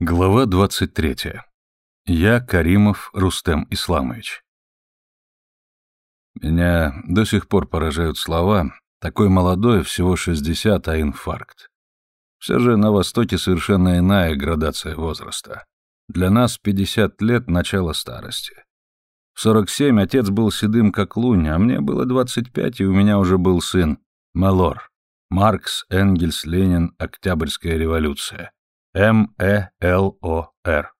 Глава 23. Я Каримов Рустем Исламович. Меня до сих пор поражают слова «такой молодой, всего 60, а инфаркт». Все же на Востоке совершенно иная градация возраста. Для нас 50 лет – начало старости. В 47 отец был седым, как лунь, а мне было 25, и у меня уже был сын – Малор. Маркс, Энгельс, Ленин, Октябрьская революция. М.Э.Л.О.Р.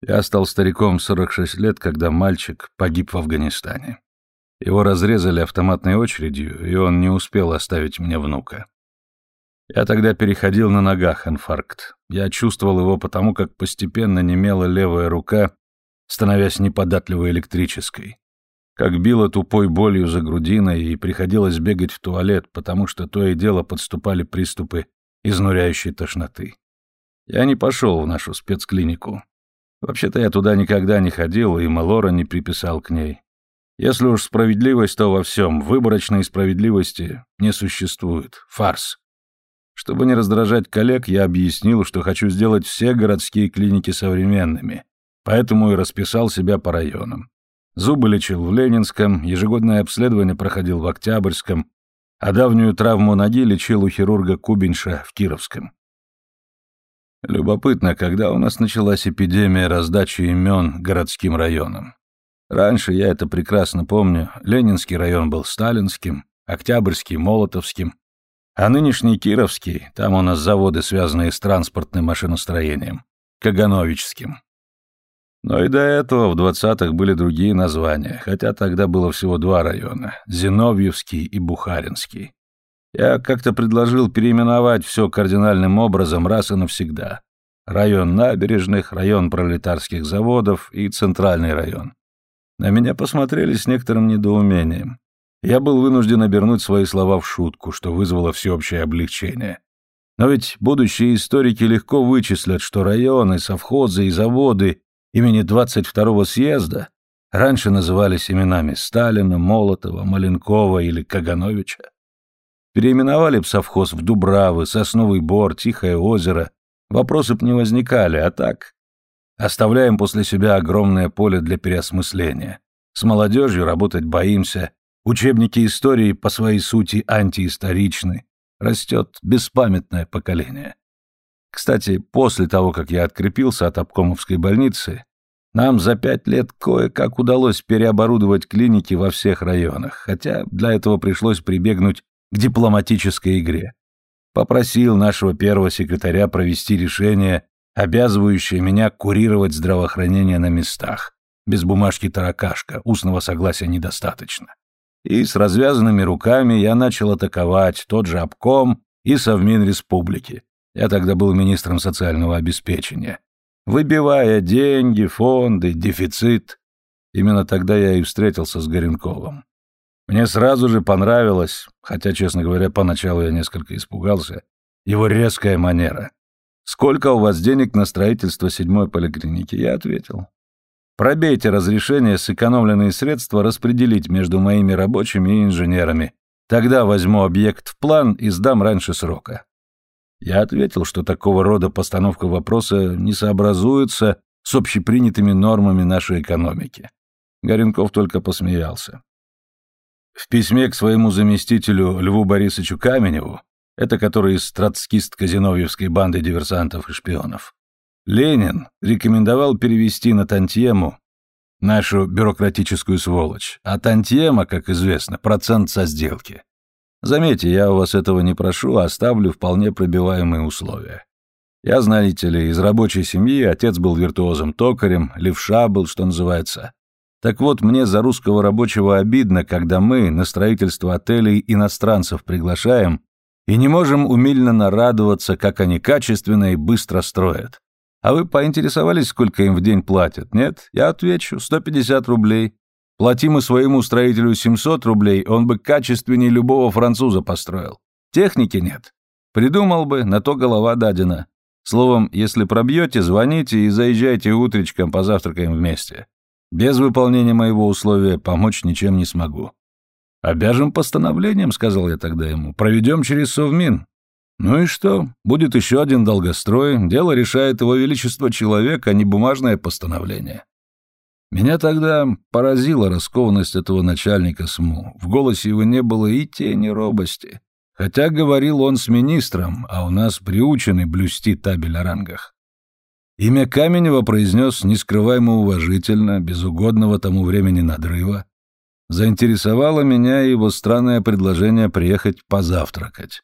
Я стал стариком в 46 лет, когда мальчик погиб в Афганистане. Его разрезали автоматной очередью, и он не успел оставить мне внука. Я тогда переходил на ногах инфаркт. Я чувствовал его потому, как постепенно немела левая рука, становясь неподатливой электрической. Как била тупой болью за грудиной, и приходилось бегать в туалет, потому что то и дело подступали приступы изнуряющей тошноты. Я не пошел в нашу спецклинику. Вообще-то я туда никогда не ходил, и Малора не приписал к ней. Если уж справедливость, то во всем. Выборочной справедливости не существует. Фарс. Чтобы не раздражать коллег, я объяснил, что хочу сделать все городские клиники современными, поэтому и расписал себя по районам. Зубы лечил в Ленинском, ежегодное обследование проходил в Октябрьском, а давнюю травму ноги лечил у хирурга Кубинша в Кировском. Любопытно, когда у нас началась эпидемия раздачи имен городским районам. Раньше, я это прекрасно помню, Ленинский район был Сталинским, Октябрьский — Молотовским, а нынешний Кировский, там у нас заводы, связанные с транспортным машиностроением, Кагановичским. Но и до этого в двадцатых были другие названия, хотя тогда было всего два района — Зиновьевский и Бухаринский. Я как-то предложил переименовать все кардинальным образом раз и навсегда. Район набережных, район пролетарских заводов и центральный район. На меня посмотрели с некоторым недоумением. Я был вынужден обернуть свои слова в шутку, что вызвало всеобщее облегчение. Но ведь будущие историки легко вычислят, что районы, совхозы и заводы имени 22-го съезда раньше назывались именами Сталина, Молотова, Маленкова или Кагановича. Переименовали б совхоз в Дубравы, Сосновый Бор, Тихое озеро. Вопросы б не возникали, а так... Оставляем после себя огромное поле для переосмысления. С молодежью работать боимся. Учебники истории по своей сути антиисторичны. Растет беспамятное поколение. Кстати, после того, как я открепился от обкомовской больницы, нам за пять лет кое-как удалось переоборудовать клиники во всех районах, хотя для этого пришлось прибегнуть к дипломатической игре. Попросил нашего первого секретаря провести решение, обязывающее меня курировать здравоохранение на местах. Без бумажки таракашка, устного согласия недостаточно. И с развязанными руками я начал атаковать тот же обком и Совмин Республики. Я тогда был министром социального обеспечения. Выбивая деньги, фонды, дефицит. Именно тогда я и встретился с Горенковым. Мне сразу же понравилось, хотя, честно говоря, поначалу я несколько испугался, его резкая манера. «Сколько у вас денег на строительство седьмой поликлиники?» Я ответил. «Пробейте разрешение сэкономленные средства распределить между моими рабочими и инженерами. Тогда возьму объект в план и сдам раньше срока». Я ответил, что такого рода постановка вопроса не сообразуется с общепринятыми нормами нашей экономики. Горенков только посмеялся. В письме к своему заместителю Льву Борисовичу Каменеву, это который из троцкист-казиновьевской банды диверсантов и шпионов, Ленин рекомендовал перевести на тантьему нашу бюрократическую сволочь, а тантьема, как известно, процент со сделки. Заметьте, я у вас этого не прошу, а ставлю вполне пробиваемые условия. Я, знаете ли, из рабочей семьи, отец был виртуозом токарем, левша был, что называется. Так вот, мне за русского рабочего обидно, когда мы на строительство отелей иностранцев приглашаем и не можем умильно нарадоваться, как они качественно и быстро строят. А вы поинтересовались, сколько им в день платят? Нет? Я отвечу, 150 рублей. Платим мы своему строителю 700 рублей, он бы качественнее любого француза построил. Техники нет. Придумал бы, на то голова дадена. Словом, если пробьете, звоните и заезжайте утречком, позавтракаем вместе. Без выполнения моего условия помочь ничем не смогу. «Обяжем постановлением», — сказал я тогда ему. «Проведем через Совмин». Ну и что? Будет еще один долгострой. Дело решает его величество человек, а не бумажное постановление. Меня тогда поразила раскованность этого начальника СМУ. В голосе его не было и тени робости. Хотя говорил он с министром, а у нас приучены блюсти табель о рангах. Имя Каменева произнес нескрываемо уважительно, без угодного тому времени надрыва. Заинтересовало меня его странное предложение приехать позавтракать.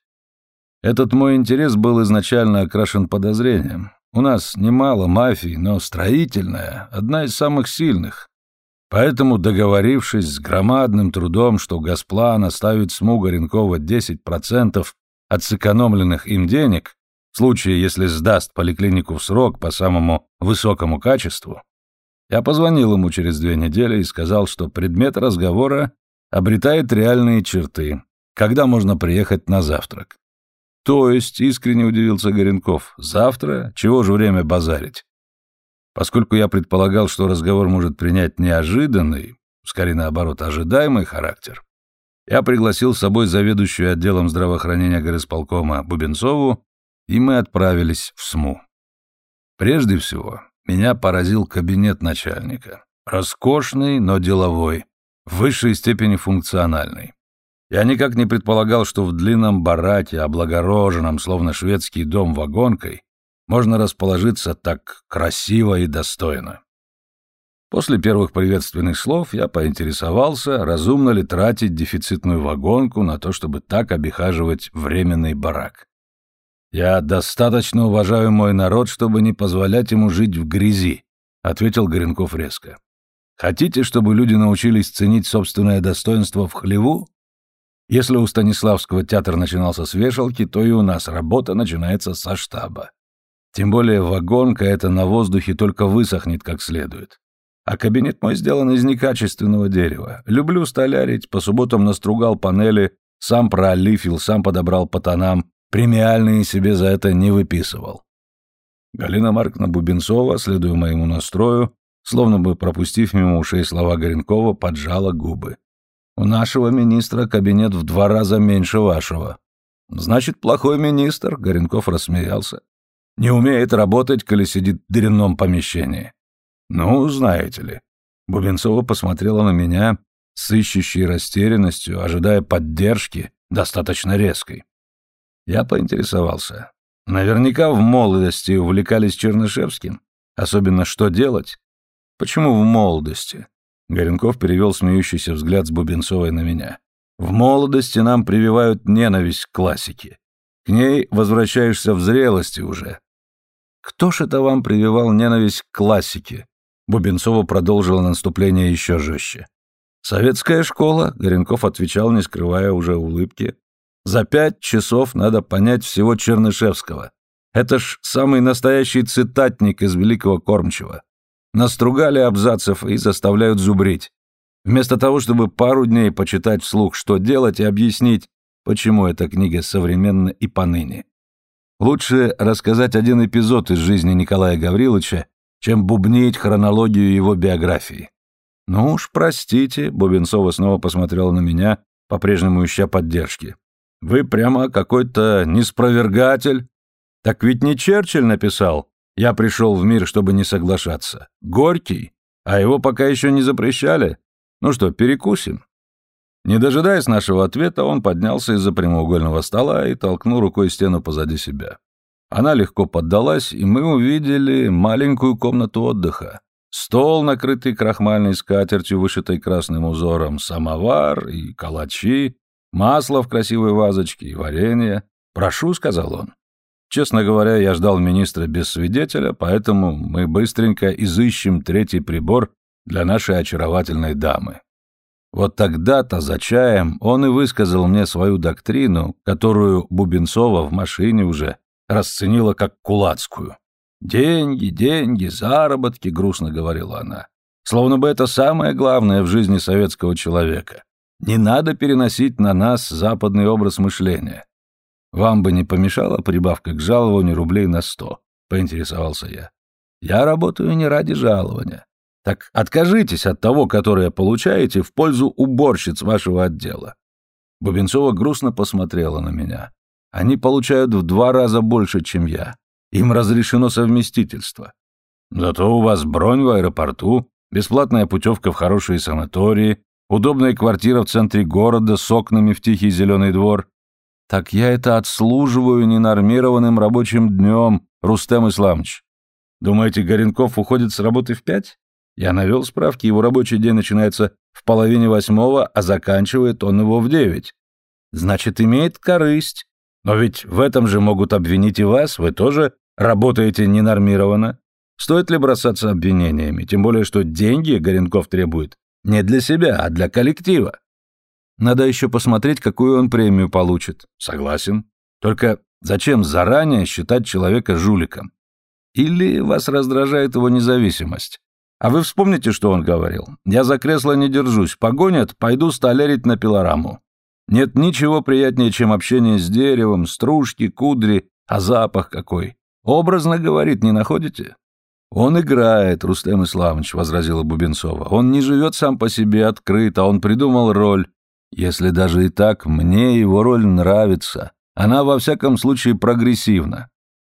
Этот мой интерес был изначально окрашен подозрением. У нас немало мафий, но строительная — одна из самых сильных. Поэтому, договорившись с громадным трудом, что Газплан оставит СМУ Горенкова 10% от сэкономленных им денег, в случае, если сдаст поликлинику в срок по самому высокому качеству, я позвонил ему через две недели и сказал, что предмет разговора обретает реальные черты, когда можно приехать на завтрак. «То есть», — искренне удивился Горенков, — «завтра? Чего же время базарить?» Поскольку я предполагал, что разговор может принять неожиданный, скорее наоборот, ожидаемый характер, я пригласил с собой заведующую отделом здравоохранения горосполкома Бубенцову, и мы отправились в СМУ. Прежде всего, меня поразил кабинет начальника. Роскошный, но деловой, в высшей степени функциональный. Я никак не предполагал, что в длинном бараке, облагороженном, словно шведский дом вагонкой, можно расположиться так красиво и достойно. После первых приветственных слов я поинтересовался, разумно ли тратить дефицитную вагонку на то, чтобы так обихаживать временный барак. «Я достаточно уважаю мой народ, чтобы не позволять ему жить в грязи», — ответил Горенков резко. «Хотите, чтобы люди научились ценить собственное достоинство в хлеву? Если у Станиславского театр начинался с вешалки, то и у нас работа начинается со штаба. Тем более вагонка эта на воздухе только высохнет как следует. А кабинет мой сделан из некачественного дерева. Люблю столярить, по субботам настругал панели, сам проолифил, сам подобрал по тонам, премиальные себе за это не выписывал. Галина Марковна Бубенцова, следуя моему настрою, словно бы пропустив мимо ушей слова Горенкова, поджала губы. У нашего министра кабинет в два раза меньше вашего. Значит, плохой министр, Горенков рассмеялся. Не умеет работать, коли сидит в дрянном помещении. Ну, знаете ли. Бубенцова посмотрела на меня с ищущей растерянностью, ожидая поддержки, достаточно резкой. Я поинтересовался. Наверняка в молодости увлекались Чернышевским. Особенно что делать? Почему в молодости? Горенков перевел смеющийся взгляд с Бубенцовой на меня. «В молодости нам прививают ненависть к классике. К ней возвращаешься в зрелости уже». «Кто ж это вам прививал ненависть к классике?» Бубенцова продолжила наступление еще жестче. «Советская школа», — Горенков отвечал, не скрывая уже улыбки. «За пять часов надо понять всего Чернышевского. Это ж самый настоящий цитатник из Великого Кормчего. Настругали абзацев и заставляют зубрить. Вместо того, чтобы пару дней почитать вслух, что делать, и объяснить, почему эта книга современна и поныне. Лучше рассказать один эпизод из жизни Николая Гавриловича, чем бубнить хронологию его биографии. «Ну уж, простите», — Бубенцова снова посмотрела на меня, по-прежнему ища поддержки. «Вы прямо какой-то неспровергатель. Так ведь не Черчилль написал я пришел в мир, чтобы не соглашаться. Горький, а его пока еще не запрещали. Ну что, перекусим?» Не дожидаясь нашего ответа, он поднялся из-за прямоугольного стола и толкнул рукой стену позади себя. Она легко поддалась, и мы увидели маленькую комнату отдыха. Стол, накрытый крахмальной скатертью, вышитой красным узором, самовар и калачи, масло в красивой вазочке и варенье. «Прошу», — сказал он. Честно говоря, я ждал министра без свидетеля, поэтому мы быстренько изыщем третий прибор для нашей очаровательной дамы. Вот тогда-то за чаем он и высказал мне свою доктрину, которую Бубенцова в машине уже расценила как кулацкую. «Деньги, деньги, заработки», — грустно говорила она. Словно бы это самое главное в жизни советского человека. Не надо переносить на нас западный образ мышления. Вам бы не помешала прибавка к жалованию рублей на сто, поинтересовался я. Я работаю не ради жалования. Так откажитесь от того, которое получаете, в пользу уборщиц вашего отдела. Бубенцова грустно посмотрела на меня. Они получают в два раза больше, чем я. Им разрешено совместительство. Зато у вас бронь в аэропорту, бесплатная путевка в хорошие санатории, удобная квартира в центре города с окнами в тихий зеленый двор. Так я это отслуживаю ненормированным рабочим днем, Рустем Исламович. Думаете, Горенков уходит с работы в пять? Я навел справки, его рабочий день начинается в половине восьмого, а заканчивает он его в девять. Значит, имеет корысть. Но ведь в этом же могут обвинить и вас, вы тоже работаете ненормированно. Стоит ли бросаться обвинениями, тем более, что деньги Горенков требует не для себя, а для коллектива. Надо еще посмотреть, какую он премию получит. Согласен. Только зачем заранее считать человека жуликом? Или вас раздражает его независимость? А вы вспомните, что он говорил. Я за кресло не держусь. Погонят, пойду столярить на пилораму. Нет ничего приятнее, чем общение с деревом, стружки, кудри, а запах какой. Образно говорит, не находите? Он играет, Рустем Исламович, возразила Бубенцова. Он не живет сам по себе открыто, он придумал роль. Если даже и так, мне его роль нравится. Она, во всяком случае, прогрессивна.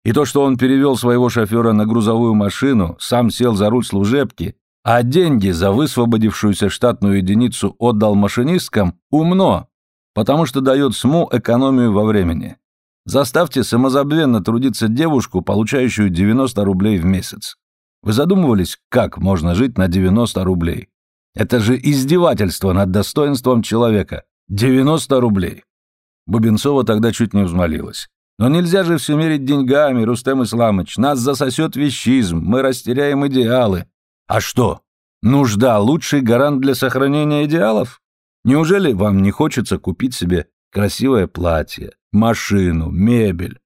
И то, что он перевел своего шофера на грузовую машину, сам сел за руль служебки, а деньги за высвободившуюся штатную единицу отдал машинисткам, умно, потому что дает СМУ экономию во времени. Заставьте самозабвенно трудиться девушку, получающую 90 рублей в месяц. Вы задумывались, как можно жить на 90 рублей? Это же издевательство над достоинством человека. 90 рублей. Бубенцова тогда чуть не взмолилась. Но нельзя же все мерить деньгами, Рустем Исламович. Нас засосет вещизм, мы растеряем идеалы. А что? Нужда – лучший гарант для сохранения идеалов? Неужели вам не хочется купить себе красивое платье, машину, мебель?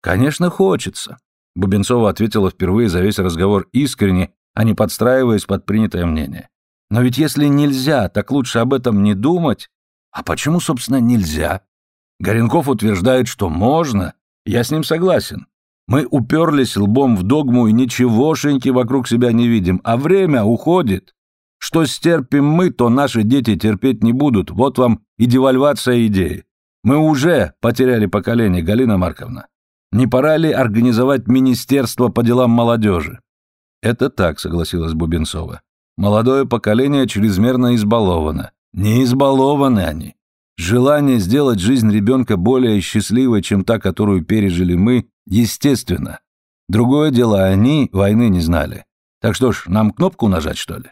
Конечно, хочется. Бубенцова ответила впервые за весь разговор искренне, а не подстраиваясь под принятое мнение. Но ведь если нельзя, так лучше об этом не думать. А почему, собственно, нельзя? Горенков утверждает, что можно. Я с ним согласен. Мы уперлись лбом в догму и ничегошеньки вокруг себя не видим, а время уходит. Что стерпим мы, то наши дети терпеть не будут. Вот вам и девальвация идеи. Мы уже потеряли поколение, Галина Марковна. Не пора ли организовать министерство по делам молодежи? Это так, согласилась Бубенцова. Молодое поколение чрезмерно избаловано. Не избалованы они. Желание сделать жизнь ребенка более счастливой, чем та, которую пережили мы, естественно. Другое дело, они войны не знали. Так что ж, нам кнопку нажать, что ли?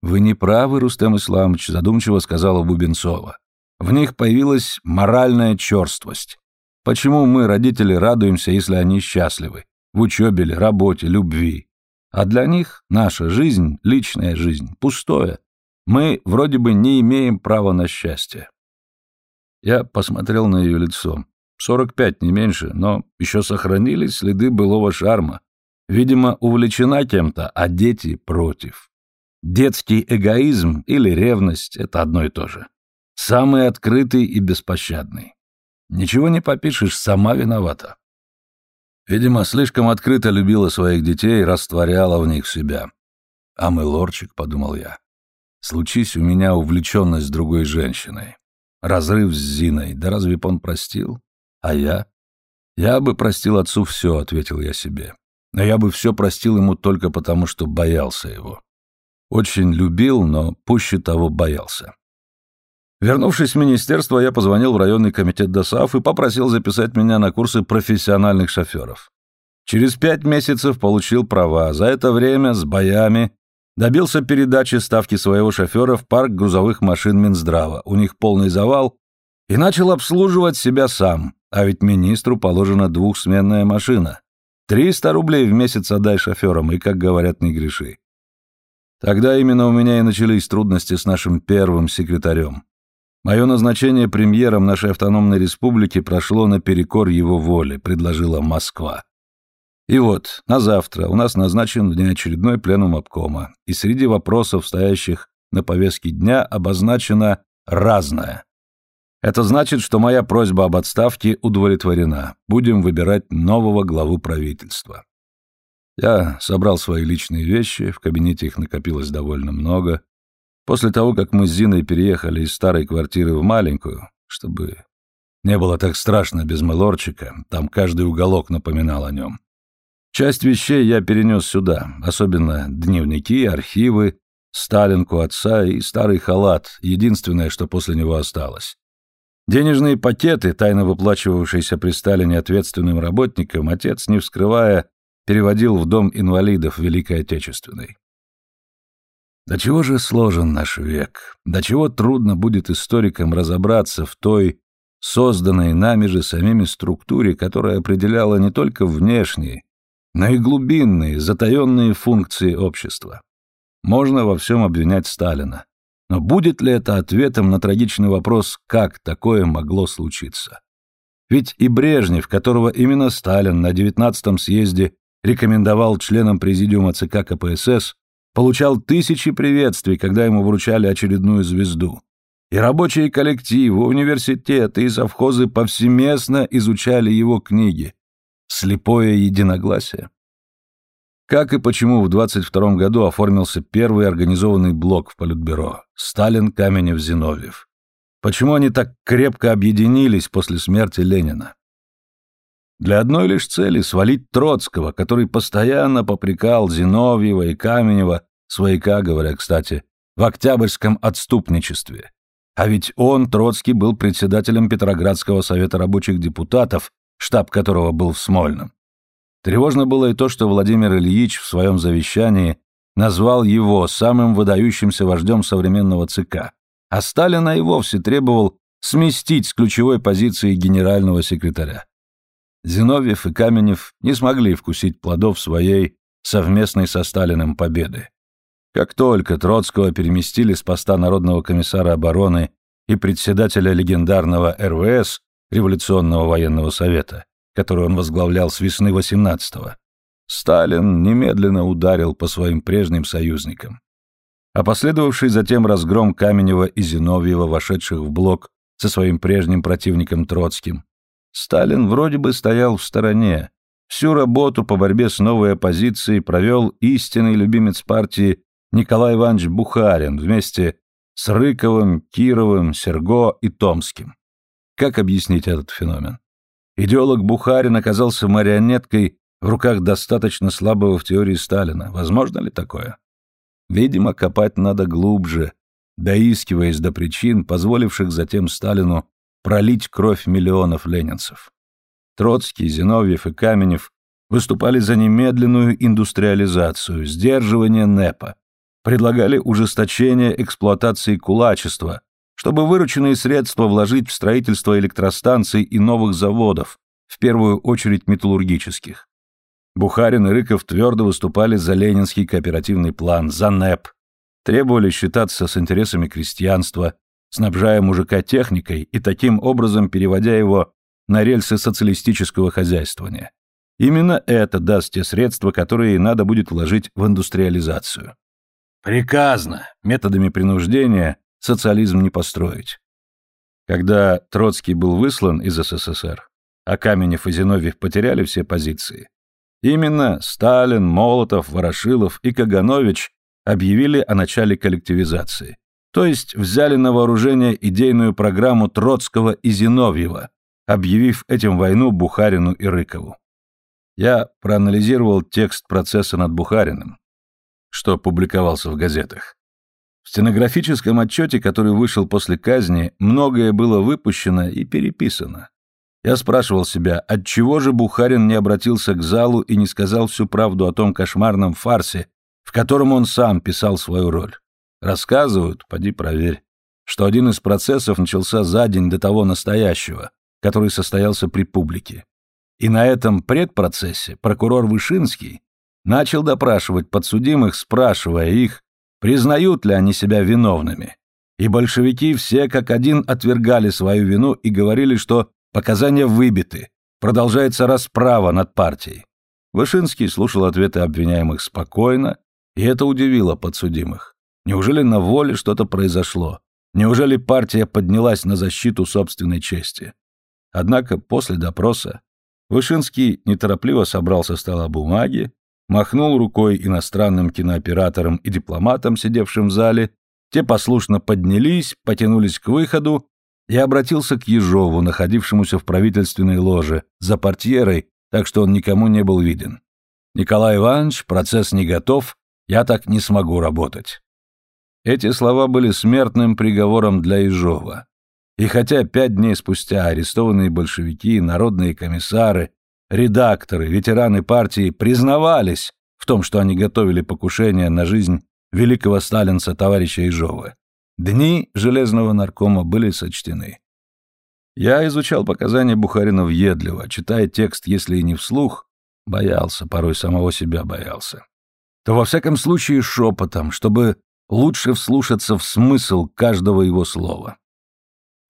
«Вы не правы, Рустем Исламович», — задумчиво сказала Бубенцова. «В них появилась моральная черствость. Почему мы, родители, радуемся, если они счастливы? В учебе ли, работе, любви? А для них наша жизнь, личная жизнь, пустое. Мы вроде бы не имеем права на счастье». Я посмотрел на ее лицо. Сорок пять, не меньше, но еще сохранились следы былого шарма. Видимо, увлечена кем-то, а дети против. Детский эгоизм или ревность — это одно и то же. Самый открытый и беспощадный. Ничего не попишешь, сама виновата. Видимо, слишком открыто любила своих детей растворяла в них себя. А мы лорчик, — подумал я. Случись у меня увлеченность другой женщиной. Разрыв с Зиной, да разве б он простил? А я? Я бы простил отцу все, — ответил я себе. Но я бы все простил ему только потому, что боялся его. Очень любил, но пуще того боялся. Вернувшись в министерство, я позвонил в районный комитет ДОСАФ и попросил записать меня на курсы профессиональных шоферов. Через пять месяцев получил права. За это время с боями добился передачи ставки своего шофера в парк грузовых машин Минздрава. У них полный завал. И начал обслуживать себя сам. А ведь министру положена двухсменная машина. Триста рублей в месяц отдай шоферам, и, как говорят, не греши. Тогда именно у меня и начались трудности с нашим первым секретарем. Мое назначение премьером нашей автономной республики прошло наперекор его воле, предложила Москва. И вот, на завтра у нас назначен внеочередной пленум обкома, и среди вопросов, стоящих на повестке дня, обозначено «разное». Это значит, что моя просьба об отставке удовлетворена. Будем выбирать нового главу правительства. Я собрал свои личные вещи, в кабинете их накопилось довольно много. После того, как мы с Зиной переехали из старой квартиры в маленькую, чтобы Не было так страшно без Мелорчика, там каждый уголок напоминал о нем. Часть вещей я перенес сюда, особенно дневники, архивы, Сталинку отца и старый халат, единственное, что после него осталось. Денежные пакеты, тайно выплачивавшиеся при Сталине ответственным работникам, отец, не вскрывая, переводил в дом инвалидов Великой Отечественной. До чего же сложен наш век, до чего трудно будет историкам разобраться в той, созданной нами же самими структуре, которая определяла не только внешние, но и глубинные, затаенные функции общества. Можно во всем обвинять Сталина. Но будет ли это ответом на трагичный вопрос, как такое могло случиться? Ведь и Брежнев, которого именно Сталин на 19-м съезде рекомендовал членам президиума ЦК КПСС, получал тысячи приветствий, когда ему вручали очередную звезду. И рабочие коллективы, университеты и совхозы повсеместно изучали его книги. Слепое единогласие. Как и почему в 22 году оформился первый организованный блок в Политбюро Сталин, Каменев, Зиновьев? Почему они так крепко объединились после смерти Ленина? Для одной лишь цели — свалить Троцкого, который постоянно попрекал Зиновьева и Каменева, свояка, говоря, кстати, в октябрьском отступничестве. А ведь он, Троцкий, был председателем Петроградского совета рабочих депутатов, штаб которого был в Смольном. Тревожно было и то, что Владимир Ильич в своем завещании назвал его самым выдающимся вождем современного ЦК, а Сталина и вовсе требовал сместить с ключевой позиции генерального секретаря. Зиновьев и Каменев не смогли вкусить плодов своей совместной со Сталиным победы. Как только Троцкого переместили с поста Народного комиссара обороны и председателя легендарного РВС, Революционного военного совета, который он возглавлял с весны 18-го, Сталин немедленно ударил по своим прежним союзникам. А последовавший затем разгром Каменева и Зиновьева, вошедших в блок со своим прежним противником Троцким, Сталин вроде бы стоял в стороне. Всю работу по борьбе с новой оппозицией провел истинный любимец партии Николай Иванович Бухарин вместе с Рыковым, Кировым, Серго и Томским. Как объяснить этот феномен? Идеолог Бухарин оказался марионеткой в руках достаточно слабого в теории Сталина. Возможно ли такое? Видимо, копать надо глубже, доискиваясь до причин, позволивших затем Сталину пролить кровь миллионов ленинцев. Троцкий, Зиновьев и Каменев выступали за немедленную индустриализацию, сдерживание НЭПа, предлагали ужесточение эксплуатации кулачества, чтобы вырученные средства вложить в строительство электростанций и новых заводов, в первую очередь металлургических. Бухарин и Рыков твердо выступали за ленинский кооперативный план, за НЭП, требовали считаться с интересами крестьянства, снабжая мужика техникой и таким образом переводя его на рельсы социалистического хозяйствования. Именно это даст те средства, которые надо будет вложить в индустриализацию. Приказно, методами принуждения, социализм не построить. Когда Троцкий был выслан из СССР, а Каменев и Зиновьев потеряли все позиции, именно Сталин, Молотов, Ворошилов и Каганович объявили о начале коллективизации, то есть взяли на вооружение идейную программу Троцкого и Зиновьева, объявив этим войну Бухарину и Рыкову. Я проанализировал текст процесса над Бухариным, что публиковался в газетах. В стенографическом отчете, который вышел после казни, многое было выпущено и переписано. Я спрашивал себя, отчего же Бухарин не обратился к залу и не сказал всю правду о том кошмарном фарсе, в котором он сам писал свою роль. Рассказывают, поди проверь, что один из процессов начался за день до того настоящего, который состоялся при публике. И на этом предпроцессе прокурор Вышинский начал допрашивать подсудимых, спрашивая их, признают ли они себя виновными. И большевики все как один отвергали свою вину и говорили, что показания выбиты, продолжается расправа над партией. Вышинский слушал ответы обвиняемых спокойно, и это удивило подсудимых. Неужели на воле что-то произошло? Неужели партия поднялась на защиту собственной чести? Однако после допроса Вышинский неторопливо собрал со стола бумаги, махнул рукой иностранным кинооператорам и дипломатам, сидевшим в зале, те послушно поднялись, потянулись к выходу, Я обратился к Ежову, находившемуся в правительственной ложе, за портьерой, так что он никому не был виден. «Николай Иванович, процесс не готов, я так не смогу работать». Эти слова были смертным приговором для Ежова. И хотя пять дней спустя арестованные большевики, народные комиссары, редакторы, ветераны партии признавались в том, что они готовили покушение на жизнь великого сталинца товарища Ежова, дни железного наркома были сочтены. Я изучал показания Бухарина въедливо, читая текст, если и не вслух, боялся, порой самого себя боялся, то во всяком случае шепотом, чтобы лучше вслушаться в смысл каждого его слова.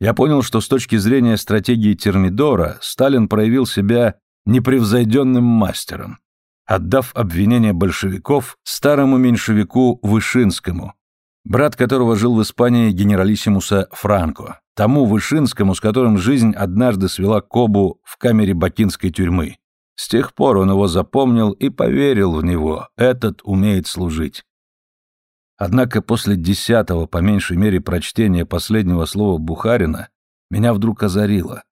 Я понял, что с точки зрения стратегии Термидора Сталин проявил себя непревзойденным мастером, отдав обвинение большевиков старому меньшевику Вышинскому, брат которого жил в Испании генералиссимуса Франко, тому Вышинскому, с которым жизнь однажды свела Кобу в камере бакинской тюрьмы. С тех пор он его запомнил и поверил в него, этот умеет служить. Однако после десятого, по меньшей мере, прочтения последнего слова Бухарина, меня вдруг озарило.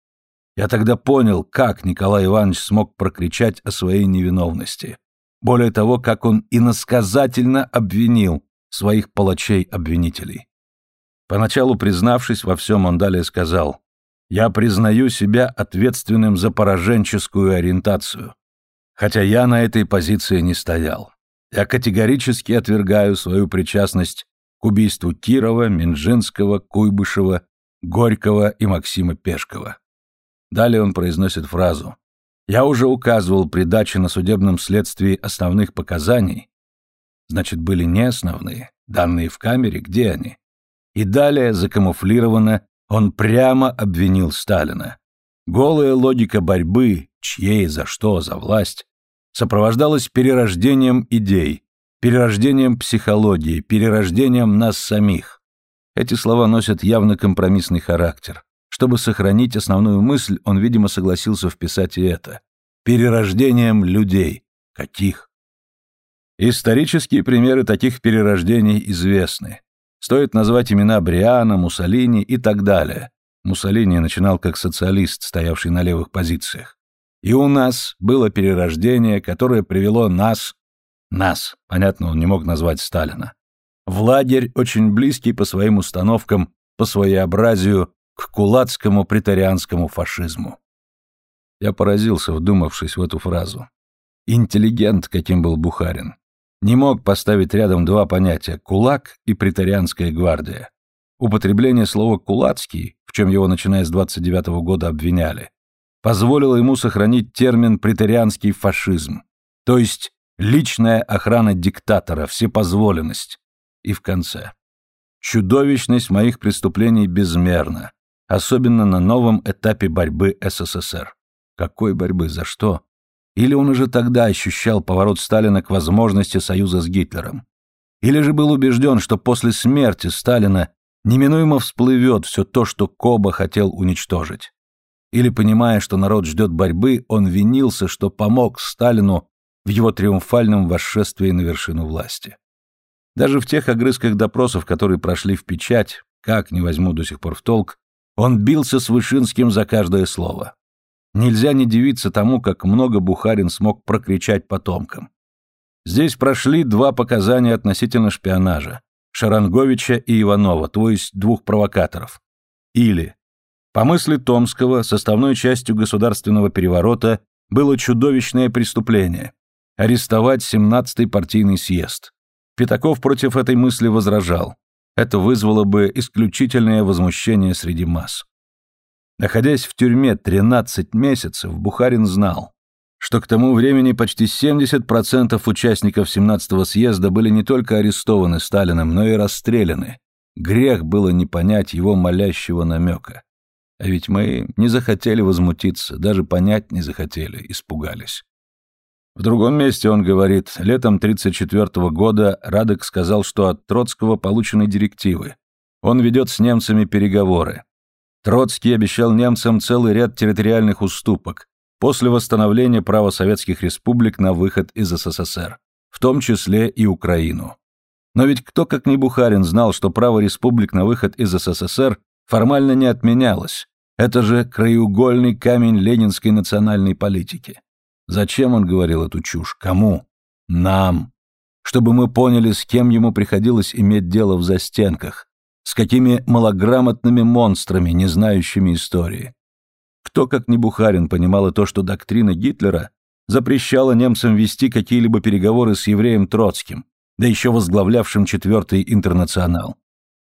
Я тогда понял, как Николай Иванович смог прокричать о своей невиновности. Более того, как он иносказательно обвинил своих палачей-обвинителей. Поначалу признавшись во всем, он далее сказал, «Я признаю себя ответственным за пораженческую ориентацию, хотя я на этой позиции не стоял. Я категорически отвергаю свою причастность к убийству Кирова, Минжинского, Куйбышева, Горького и Максима Пешкова. Далее он произносит фразу «Я уже указывал при даче на судебном следствии основных показаний». Значит, были не основные, данные в камере, где они? И далее, закамуфлированно, он прямо обвинил Сталина. Голая логика борьбы, чьей, за что, за власть, сопровождалось перерождением идей, перерождением психологии, перерождением нас самих. Эти слова носят явно компромиссный характер. Чтобы сохранить основную мысль, он, видимо, согласился вписать и это. Перерождением людей. Каких? Исторические примеры таких перерождений известны. Стоит назвать имена Бриана, Муссолини и так далее. Муссолини начинал как социалист, стоявший на левых позициях. И у нас было перерождение, которое привело нас, нас, понятно, он не мог назвать Сталина, в лагерь, очень близкий по своим установкам, по своеобразию, к кулацкому претарианскому фашизму. Я поразился, вдумавшись в эту фразу. Интеллигент, каким был Бухарин, не мог поставить рядом два понятия «кулак» и «претарианская гвардия». Употребление слова «кулацкий», в чем его начиная с 29 -го года обвиняли, позволило ему сохранить термин «претарианский фашизм», то есть личная охрана диктатора, всепозволенность. И в конце. Чудовищность моих преступлений безмерна, особенно на новом этапе борьбы СССР. Какой борьбы? За что? Или он уже тогда ощущал поворот Сталина к возможности союза с Гитлером? Или же был убежден, что после смерти Сталина неминуемо всплывет все то, что Коба хотел уничтожить? Или, понимая, что народ ждет борьбы, он винился, что помог Сталину в его триумфальном восшествии на вершину власти. Даже в тех огрызках допросов, которые прошли в печать, как не возьму до сих пор в толк, он бился с Вышинским за каждое слово. Нельзя не дивиться тому, как много Бухарин смог прокричать потомкам. Здесь прошли два показания относительно шпионажа – Шаранговича и Иванова, то есть двух провокаторов. Или по мысли Томского, составной частью государственного переворота было чудовищное преступление – арестовать 17-й партийный съезд. Пятаков против этой мысли возражал. Это вызвало бы исключительное возмущение среди масс. Находясь в тюрьме 13 месяцев, Бухарин знал, что к тому времени почти 70% участников 17-го съезда были не только арестованы Сталиным, но и расстреляны. Грех было не понять его молящего намека. А ведь мы не захотели возмутиться, даже понять не захотели, испугались. В другом месте он говорит, летом 1934 года Радек сказал, что от Троцкого получены директивы. Он ведет с немцами переговоры. Троцкий обещал немцам целый ряд территориальных уступок после восстановления права советских республик на выход из СССР, в том числе и Украину. Но ведь кто, как не Бухарин, знал, что право республик на выход из СССР формально не отменялось. Это же краеугольный камень ленинской национальной политики. Зачем он говорил эту чушь? Кому? Нам. Чтобы мы поняли, с кем ему приходилось иметь дело в застенках, с какими малограмотными монстрами, не знающими истории. Кто, как не Бухарин, понимал и то, что доктрина Гитлера запрещала немцам вести какие-либо переговоры с евреем Троцким, да еще возглавлявшим Четвертый интернационал.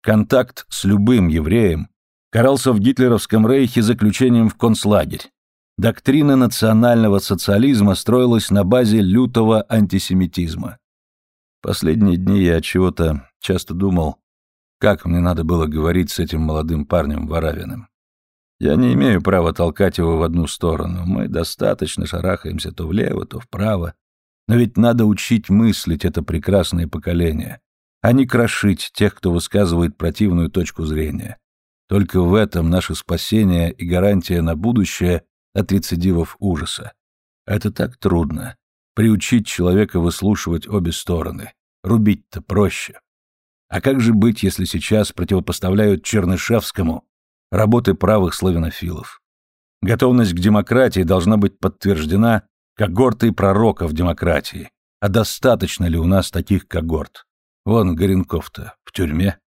Контакт с любым евреем карался в гитлеровском рейхе заключением в концлагерь. Доктрина национального социализма строилась на базе лютого антисемитизма. Последние дни я от чего-то часто думал, как мне надо было говорить с этим молодым парнем Воравиным. Я не имею права толкать его в одну сторону. Мы достаточно шарахаемся то влево, то вправо. Но ведь надо учить мыслить это прекрасное поколение, а не крошить тех, кто высказывает противную точку зрения. Только в этом наше спасение и гарантия на будущее от рецидивов ужаса. Это так трудно. Приучить человека выслушивать обе стороны. Рубить-то проще. А как же быть, если сейчас противопоставляют Чернышевскому работы правых славянофилов? Готовность к демократии должна быть подтверждена когортой пророков демократии. А достаточно ли у нас таких когорт? Вон Горенков-то в тюрьме.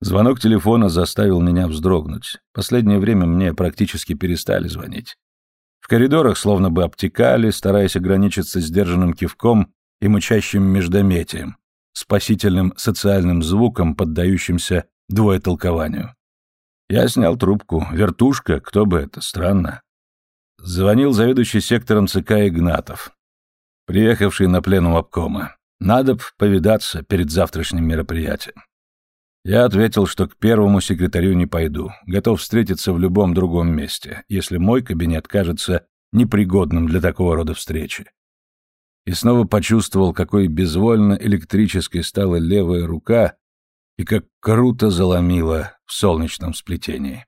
Звонок телефона заставил меня вздрогнуть. Последнее время мне практически перестали звонить. В коридорах словно бы обтекали, стараясь ограничиться сдержанным кивком и мычащим междометием, спасительным социальным звуком, поддающимся двоетолкованию. Я снял трубку. Вертушка, кто бы это, странно. Звонил заведующий сектором ЦК Игнатов, приехавший на пленум обкома. Надо б повидаться перед завтрашним мероприятием. Я ответил, что к первому секретарю не пойду, готов встретиться в любом другом месте, если мой кабинет кажется непригодным для такого рода встречи. И снова почувствовал, какой безвольно электрической стала левая рука и как круто заломила в солнечном сплетении.